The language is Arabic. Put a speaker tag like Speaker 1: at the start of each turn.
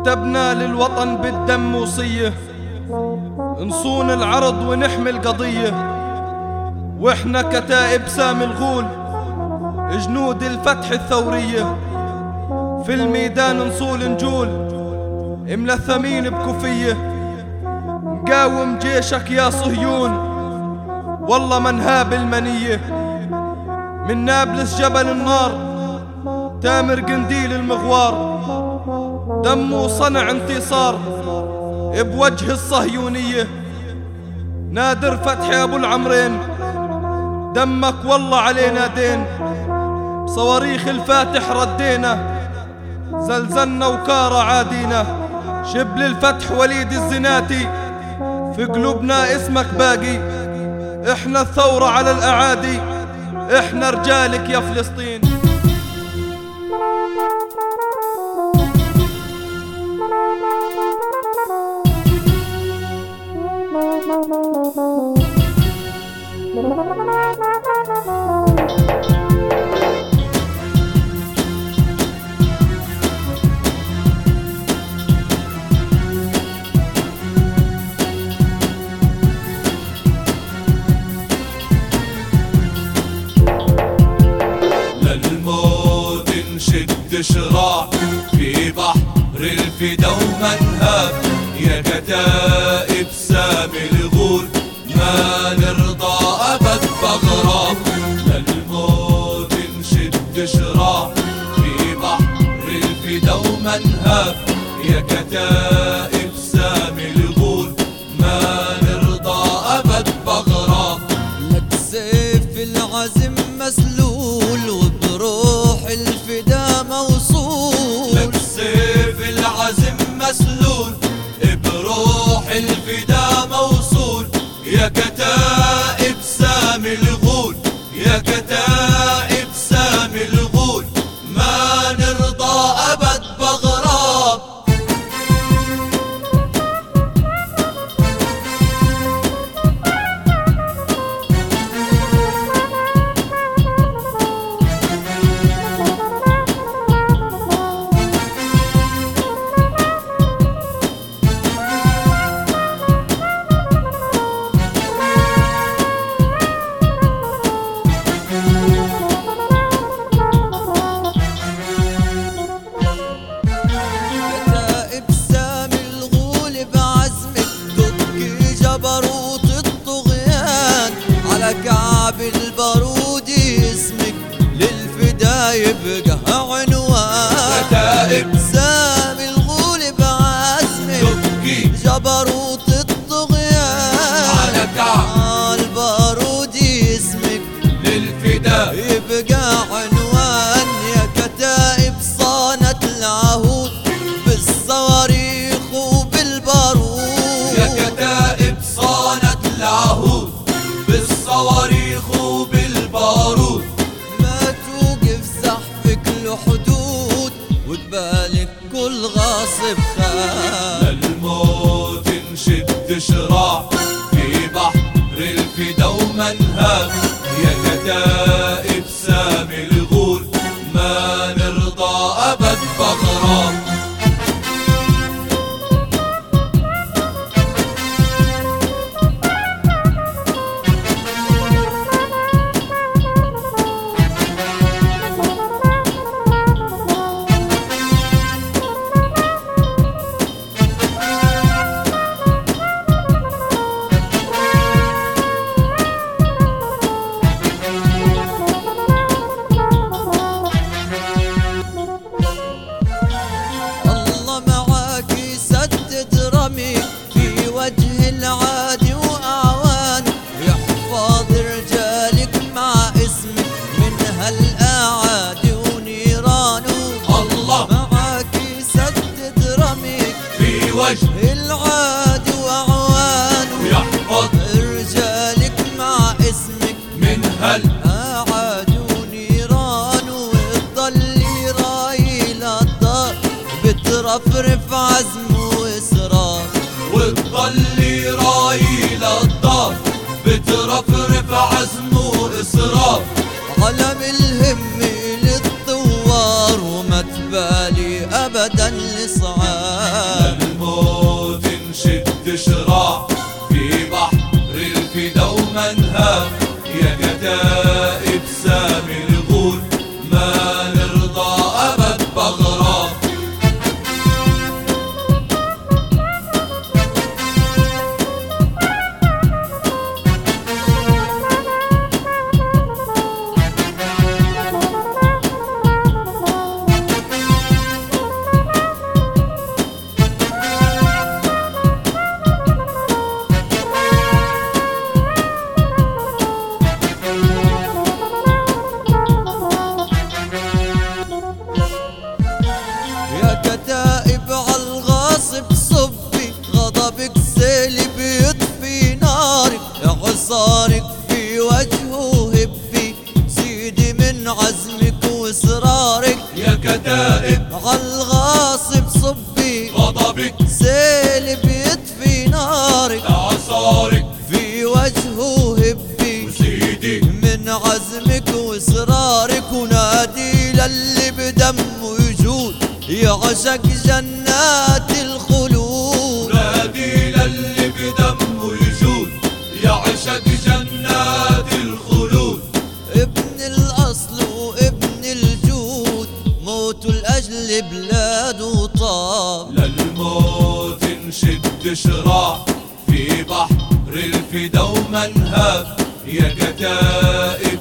Speaker 1: كتبنا للوطن بالدم وصية. نصون العرض ونحمي القضية. وإحنا كتائب سامي الغول جنود الفتح الثورية. في الميدان نصول نجول ملثمين بكفية مقاوم جيشك يا صهيون والله منهاب المنية. من نابلس جبل النار تامر قنديل المغوار. دمه صنع انتصار بوجه الصهيونية. نادر فتحي أبو العمرين. دمك والله علينا دين. صواريخ الفاتح ردينا. زلزلنا وكارة عادينا. شبل الفتح وليد الزناتي. في قلوبنا اسمك باقي. إحنا الثورة على الأعادي. إحنا رجالك يا فلسطين.
Speaker 2: نشد شراع في بحر الفدا ومنهب يا كتائب
Speaker 3: موصول.
Speaker 2: يا كتائب
Speaker 3: جبروت الطغيان. على كعب البارودي اسمك للفدا يبقى عنوان يا كتائب صانت العهود بالصواريخ وبالبارود.
Speaker 2: يا كتائب صانت العهود بالصواريخ وبالبارود.
Speaker 3: ما توقف زحفك له حدود وقبالك كل غاصب خان. Rock. وجه العادي وأعوان
Speaker 2: ويحفظ
Speaker 3: رجالك مع اسمك.
Speaker 2: من هل
Speaker 3: أعاد ونيران وتضل رايل الدار بترفرف عزم وإصرار
Speaker 2: وتضلي رايل الدار بترفرف عزم وإصرار
Speaker 3: علم الهم للثوار وما تبالي أبدا لصعاب. الإشراف في بحر الفدا ومنهى
Speaker 2: يا
Speaker 3: كتاب ونادي للي بدمه يجود يعشق جنات الخلود.
Speaker 2: نادي للي بدمه يجود يعشق جنات الخلود.
Speaker 3: ابن الأصل وابن الجود موت لاجل بلاده طاب
Speaker 2: للموت نشد شراع في بحر الفدا ومنهب يا كتائب